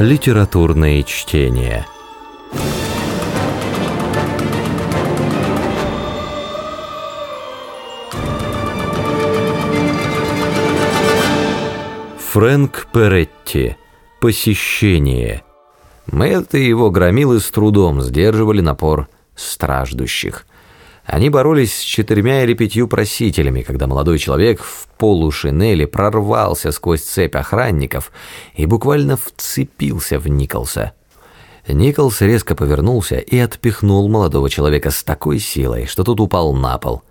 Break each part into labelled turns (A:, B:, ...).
A: Литературные чтения. Фрэнк Перетти. Посещение. Мэтт и его громилы с трудом сдерживали напор страждущих – они боролись с четырьмя или пятью просителями, когда молодой человек в полушинели прорвался сквозь цепь охранников и буквально вцепился в Николса. Николс резко повернулся и отпихнул молодого человека с такой силой, что тот упал на пол.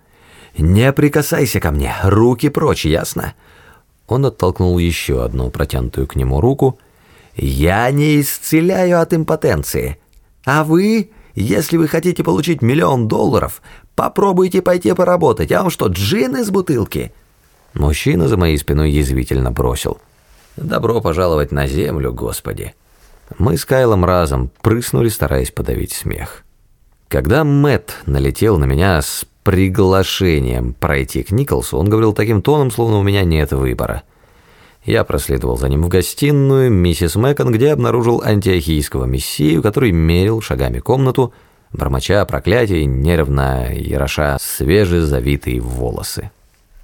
A: «Не прикасайся ко мне, руки прочь, ясно?» Он оттолкнул еще одну протянутую к нему руку. «Я не исцеляю от импотенции. А вы, если вы хотите получить миллион долларов, Попробуйте пойти поработать, а он что, джин из бутылки?» Мужчина за моей спиной язвительно бросил. «Добро пожаловать на землю, Господи!» Мы с Кайлом разом прыснули, стараясь подавить смех. Когда Мэт налетел на меня с приглашением пройти к Николсу, он говорил таким тоном, словно у меня нет выбора. Я проследовал за ним в гостиную миссис Мэкон, где обнаружил антиохийского мессию, который мерил шагами комнату, бормоча проклятий, нервно яроша свежезавитые волосы.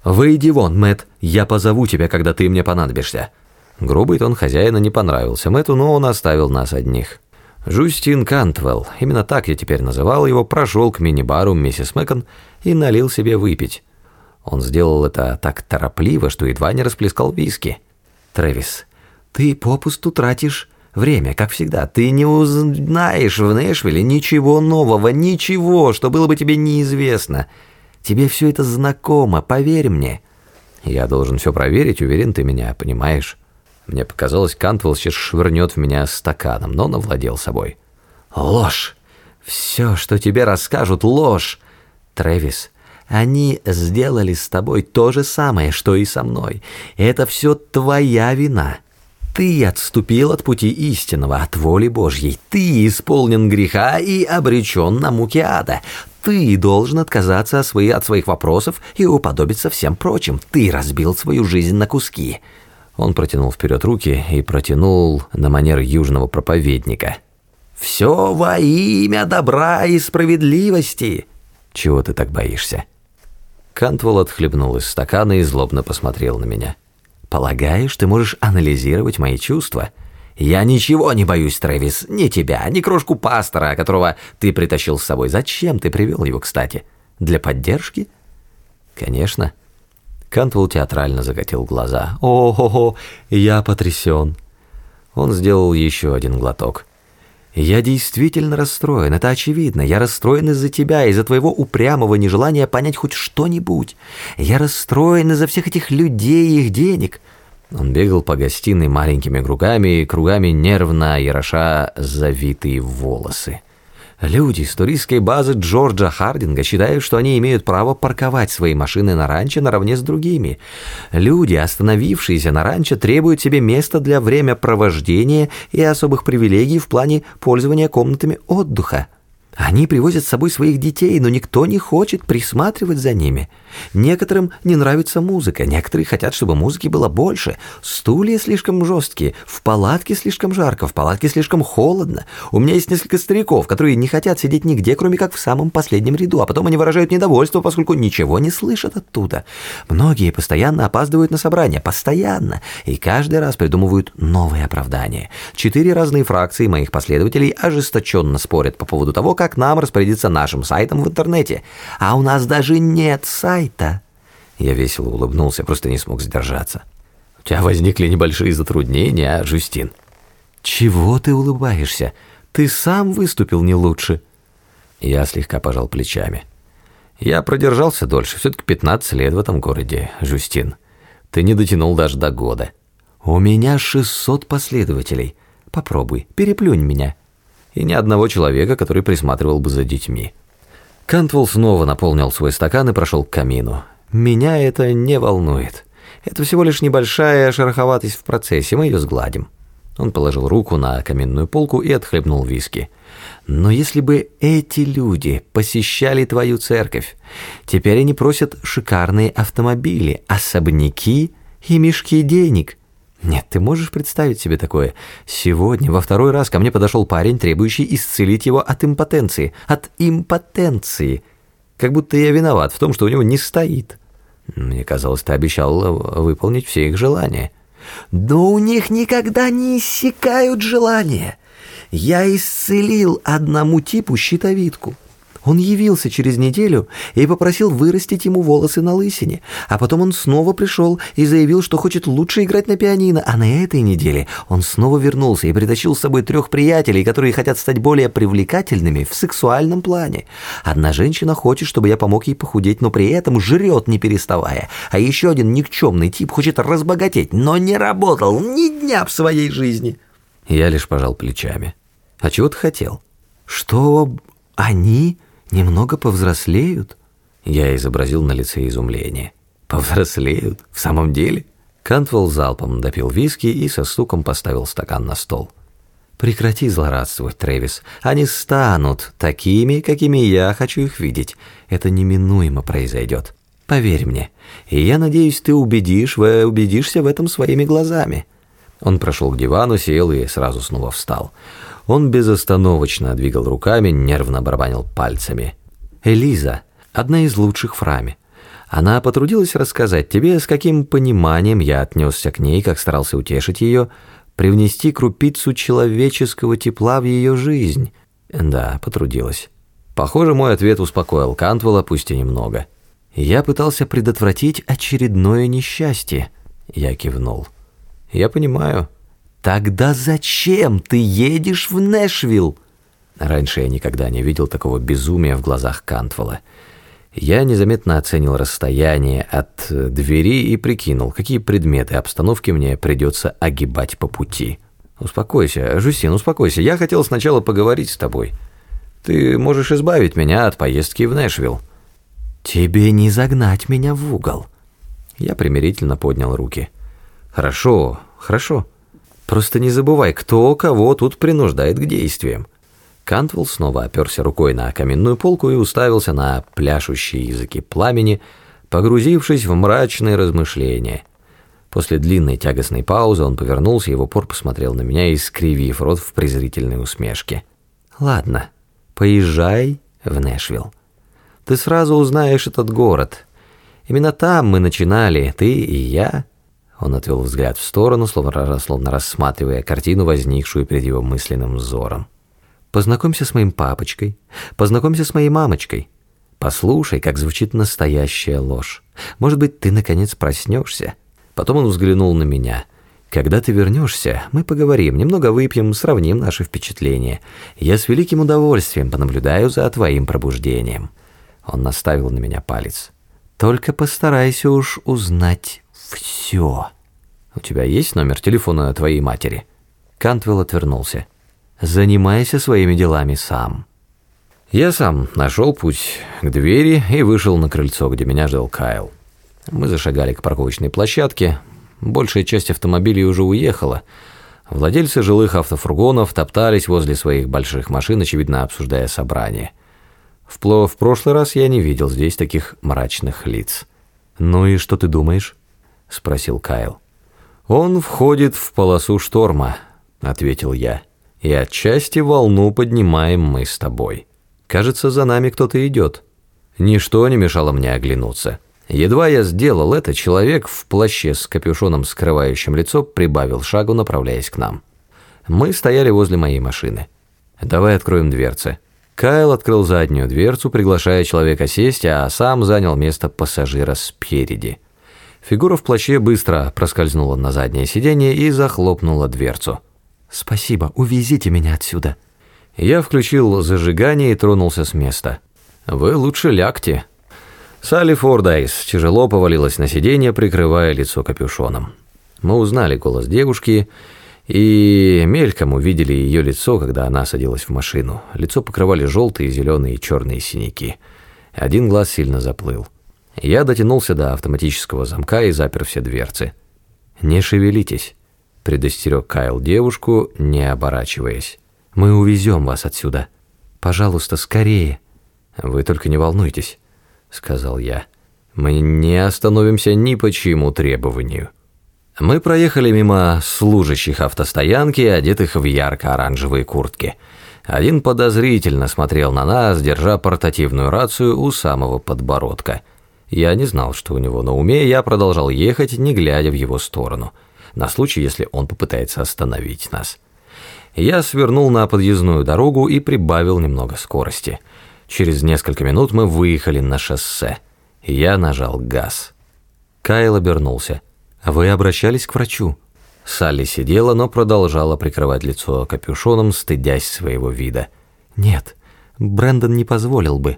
A: «Выйди вон, Мэт, я позову тебя, когда ты мне понадобишься». Грубый тон хозяина не понравился Мэту, но он оставил нас одних. Жустин Кантвелл, именно так я теперь называл его, прошел к мини-бару миссис Мэкон и налил себе выпить. Он сделал это так торопливо, что едва не расплескал виски. «Трэвис, ты попусту тратишь Время, как всегда, ты не узнаешь в Нэшвилле ничего нового, ничего, что было бы тебе неизвестно. Тебе все это знакомо, поверь мне. Я должен все проверить, уверен, ты меня понимаешь. Мне показалось, Кантвелл сейчас швырнет в меня стаканом, но он овладел собой. Ложь! Все, что тебе расскажут, ложь! Трэвис, они сделали с тобой то же самое, что и со мной. Это все твоя вина. Ты отступил от пути истинного, от воли Божьей. Ты исполнен греха и обречен на муки ада. Ты должен отказаться от своих, от своих вопросов и уподобиться всем прочим. Ты разбил свою жизнь на куски». Он протянул вперед руки и протянул на манер южного проповедника. «Все во имя добра и справедливости!» «Чего ты так боишься?» Кантвелл отхлебнул из стакана и злобно посмотрел на меня. Полагаешь, ты можешь анализировать мои чувства? Я ничего не боюсь, Трэвис, ни тебя, ни крошку пастора, которого ты притащил с собой. Зачем ты привел его, кстати? Для поддержки? Конечно. Кантвелл театрально закатил глаза. О-хо-хо, я потрясен. Он сделал еще один глоток. «Я действительно расстроен, это очевидно. Я расстроен из-за тебя, из-за твоего упрямого нежелания понять хоть что-нибудь. Я расстроен из-за всех этих людей и их денег». Он бегал по гостиной маленькими кругами, кругами нервно ероша завитые волосы. Люди с туристской базы Джорджа Хардинга считают, что они имеют право парковать свои машины на ранчо наравне с другими. Люди, остановившиеся на ранчо, требуют себе места для времяпровождения и особых привилегий в плане пользования комнатами отдыха. Они привозят с собой своих детей, но никто не хочет присматривать за ними. Некоторым не нравится музыка, некоторые хотят, чтобы музыки было больше. Стулья слишком жесткие, в палатке слишком жарко, в палатке слишком холодно. У меня есть несколько стариков, которые не хотят сидеть нигде, кроме как в самом последнем ряду, а потом они выражают недовольство, поскольку ничего не слышат оттуда. Многие постоянно опаздывают на собрания, постоянно, и каждый раз придумывают новые оправдания. Четыре разные фракции моих последователей ожесточенно спорят по поводу того, как нам распорядиться нашим сайтом в интернете. А у нас даже нет сайта. Я весело улыбнулся, просто не смог сдержаться. У тебя возникли небольшие затруднения, а, Жюстин? Чего ты улыбаешься? Ты сам выступил не лучше. Я слегка пожал плечами. Я продержался дольше, все-таки 15 лет в этом городе, Жюстин. Ты не дотянул даже до года. У меня 600 последователей. Попробуй, переплюнь меня и ни одного человека, который присматривал бы за детьми. Кантвелл снова наполнил свой стакан и прошел к камину. «Меня это не волнует. Это всего лишь небольшая шероховатость в процессе, мы ее сгладим». Он положил руку на каминную полку и отхлебнул виски. «Но если бы эти люди посещали твою церковь, теперь они просят шикарные автомобили, особняки и мешки денег. Нет, ты можешь представить себе такое? Сегодня во второй раз ко мне подошел парень, требующий исцелить его от импотенции. От импотенции. Как будто я виноват в том, что у него не стоит. Мне казалось, ты обещал выполнить все их желания.
B: Но у них никогда не иссякают желания. Я исцелил одному типу щитовидку. Он явился через неделю и попросил вырастить ему волосы на лысине, а потом он снова пришел и заявил, что хочет лучше играть на пианино, а на этой неделе он снова вернулся и притащил с собой трех приятелей, которые хотят стать более привлекательными в сексуальном плане. Одна женщина хочет, чтобы я помог ей похудеть, но при этом жрет не переставая, а еще один никчемный тип хочет разбогатеть, но не работал ни дня в своей жизни.
A: Я лишь пожал плечами. А чего ты хотел?
B: Что они немного повзрослеют?»
A: Я изобразил на лице изумление. «Повзрослеют? В самом деле?» Кантвелл залпом допил виски и со стуком поставил стакан на стол. «Прекрати злорадствовать, Трэвис. Они станут такими, какими я хочу их видеть. Это неминуемо произойдет. Поверь мне. И я надеюсь, ты убедишь, вы убедишься в этом своими глазами». Он прошел к дивану, сел и сразу снова встал. Он безостановочно двигал руками, нервно барабанил пальцами. «Элиза, одна из лучших в раме. Она потрудилась рассказать тебе, с каким пониманием я отнесся к ней, как старался утешить ее, привнести крупицу человеческого тепла в ее жизнь. Да, потрудилась. Похоже, мой ответ успокоил Кантвелла, пусть и немного. Я пытался предотвратить очередное несчастье. Я кивнул. Я понимаю.
B: «Тогда зачем ты едешь в Нэшвилл?»
A: Раньше я никогда не видел такого безумия в глазах Кантвелла. Я незаметно оценил расстояние от двери и прикинул, какие предметы обстановки мне придется огибать по пути. «Успокойся, Жюстин, успокойся. Я хотел сначала поговорить с тобой. Ты можешь избавить меня от поездки в Нэшвилл».
B: «Тебе не загнать меня в угол».
A: Я примирительно поднял руки. «Хорошо, хорошо». Просто не забывай, кто кого тут принуждает к действиям. Кантвелл снова оперся рукой на каменную полку и уставился на пляшущие языки пламени, погрузившись в мрачные размышления. После длинной тягостной паузы он повернулся и в посмотрел на меня, искривив рот в презрительной усмешке. «Ладно, поезжай в Нэшвилл. Ты сразу узнаешь этот город. Именно там мы начинали, ты и я, он отвел взгляд в сторону, словно, словно рассматривая картину, возникшую перед его мысленным взором. «Познакомься с моим папочкой, познакомься с моей мамочкой. Послушай, как звучит настоящая ложь. Может быть, ты, наконец, проснешься?» Потом он взглянул на меня. «Когда ты вернешься, мы поговорим, немного выпьем, сравним наши впечатления. Я с великим удовольствием понаблюдаю за твоим пробуждением». Он наставил на меня палец. «Только постарайся уж узнать все. У тебя есть номер телефона твоей матери? Кантвелл отвернулся. Занимайся своими делами сам. Я сам нашел путь к двери и вышел на крыльцо, где меня ждал Кайл. Мы зашагали к парковочной площадке. Большая часть автомобилей уже уехала. Владельцы жилых автофургонов топтались возле своих больших машин, очевидно, обсуждая собрание. В, в прошлый раз я не видел здесь таких мрачных лиц. «Ну и что ты думаешь?» — спросил Кайл. «Он входит в полосу шторма», — ответил я. «И отчасти волну поднимаем мы с тобой. Кажется, за нами кто-то идет». Ничто не мешало мне оглянуться. Едва я сделал это, человек в плаще с капюшоном, скрывающим лицо, прибавил шагу, направляясь к нам. Мы стояли возле моей машины. «Давай откроем дверцы». Кайл открыл заднюю дверцу, приглашая человека сесть, а сам занял место пассажира спереди. Фигура в плаще быстро проскользнула на заднее сиденье и захлопнула дверцу.
B: «Спасибо, увезите меня отсюда».
A: Я включил зажигание и тронулся с места. «Вы лучше лягте». Салли Фордайс тяжело повалилась на сиденье, прикрывая лицо капюшоном. Мы узнали голос девушки и мельком увидели ее лицо, когда она садилась в машину. Лицо покрывали желтые, зеленые и черные синяки. Один глаз сильно заплыл. Я дотянулся до автоматического замка и запер все дверцы. «Не шевелитесь», — предостерег Кайл девушку, не оборачиваясь. «Мы увезем вас отсюда. Пожалуйста, скорее». «Вы только не волнуйтесь», — сказал я. «Мы не остановимся ни по чьему требованию». Мы проехали мимо служащих автостоянки, одетых в ярко-оранжевые куртки. Один подозрительно смотрел на нас, держа портативную рацию у самого подбородка. Я не знал, что у него на уме, я продолжал ехать, не глядя в его сторону, на случай, если он попытается остановить нас. Я свернул на подъездную дорогу и прибавил немного скорости. Через несколько минут мы выехали на шоссе. Я нажал газ. Кайл обернулся. «Вы обращались к врачу?» Салли сидела, но продолжала прикрывать лицо капюшоном, стыдясь своего вида. «Нет, Брэндон не позволил бы».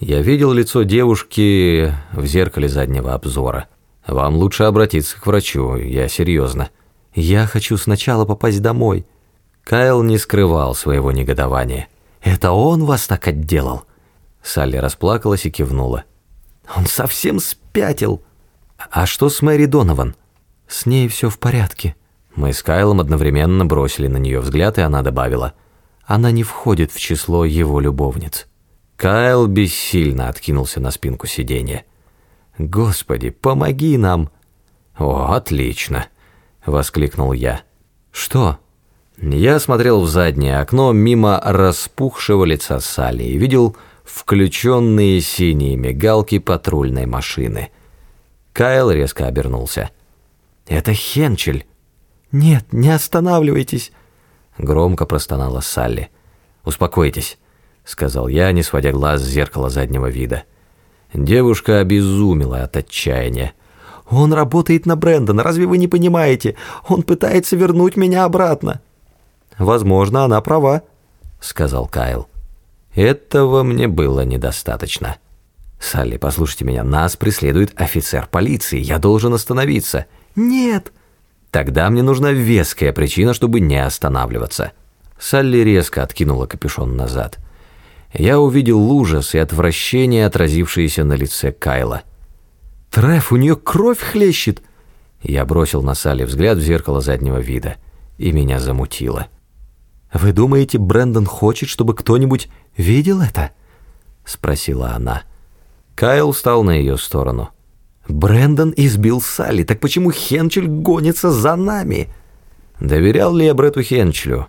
A: Я видел лицо девушки в зеркале заднего обзора. «Вам лучше обратиться к врачу, я серьезно». «Я хочу сначала попасть домой». Кайл не скрывал своего негодования. «Это он вас так отделал?» Салли расплакалась и кивнула. «Он совсем спятил!» «А что с Мэри Донован?» «С ней все в порядке». Мы с Кайлом одновременно бросили на нее взгляд, и она добавила. «Она не входит в число его любовниц». Кайл бессильно откинулся на спинку сиденья. «Господи, помоги нам!» «О, отлично!» — воскликнул я. «Что?» Я смотрел в заднее окно мимо распухшего лица Салли и видел включенные синие мигалки патрульной машины — Кайл резко обернулся. «Это Хенчель!» «Нет, не останавливайтесь!» Громко простонала Салли. «Успокойтесь», — сказал я, не сводя глаз с зеркала заднего вида. Девушка обезумела от отчаяния. «Он работает на Брэндона, разве вы не понимаете? Он пытается вернуть меня обратно». «Возможно, она права», — сказал Кайл. «Этого мне было недостаточно». «Салли, послушайте меня, нас преследует офицер полиции, я должен остановиться». «Нет». «Тогда мне нужна веская причина, чтобы не останавливаться». Салли резко откинула капюшон назад. Я увидел ужас и отвращение, отразившиеся на лице Кайла. «Треф, у нее кровь хлещет!» Я бросил на Салли взгляд в зеркало заднего вида, и меня замутило. «Вы думаете, Брэндон хочет, чтобы кто-нибудь видел это?» — спросила она. Кайл встал на ее сторону. «Брэндон избил Салли, так почему Хенчель гонится за нами?» Доверял ли я Брету Хенчелю?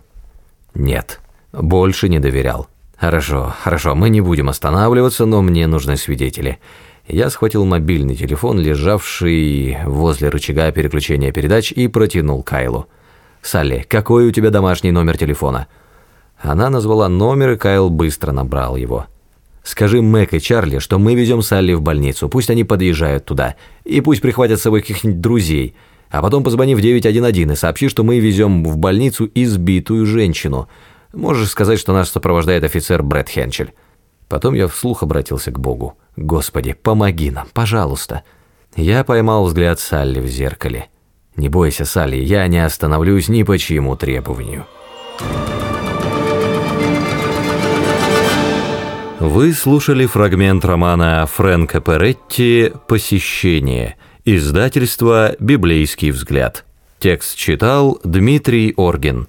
A: Нет, больше не доверял. Хорошо, хорошо, мы не будем останавливаться, но мне нужны свидетели. Я схватил мобильный телефон, лежавший возле рычага переключения передач, и протянул Кайлу. «Салли, какой у тебя домашний номер телефона?» Она назвала номер, и Кайл быстро набрал его. Скажи Мэг и Чарли, что мы везем Салли в больницу, пусть они подъезжают туда, и пусть прихватят с собой каких-нибудь друзей, а потом позвони в 911 и сообщи, что мы везем в больницу избитую женщину. Можешь сказать, что нас сопровождает офицер Брэд Хенчель». Потом я вслух обратился к Богу. «Господи, помоги нам, пожалуйста». Я поймал взгляд Салли в зеркале. «Не бойся, Салли, я не остановлюсь ни по чьему требованию». Вы слушали фрагмент романа Фрэнка Перетти «Посещение», издательство «Библейский взгляд». Текст читал Дмитрий Оргин.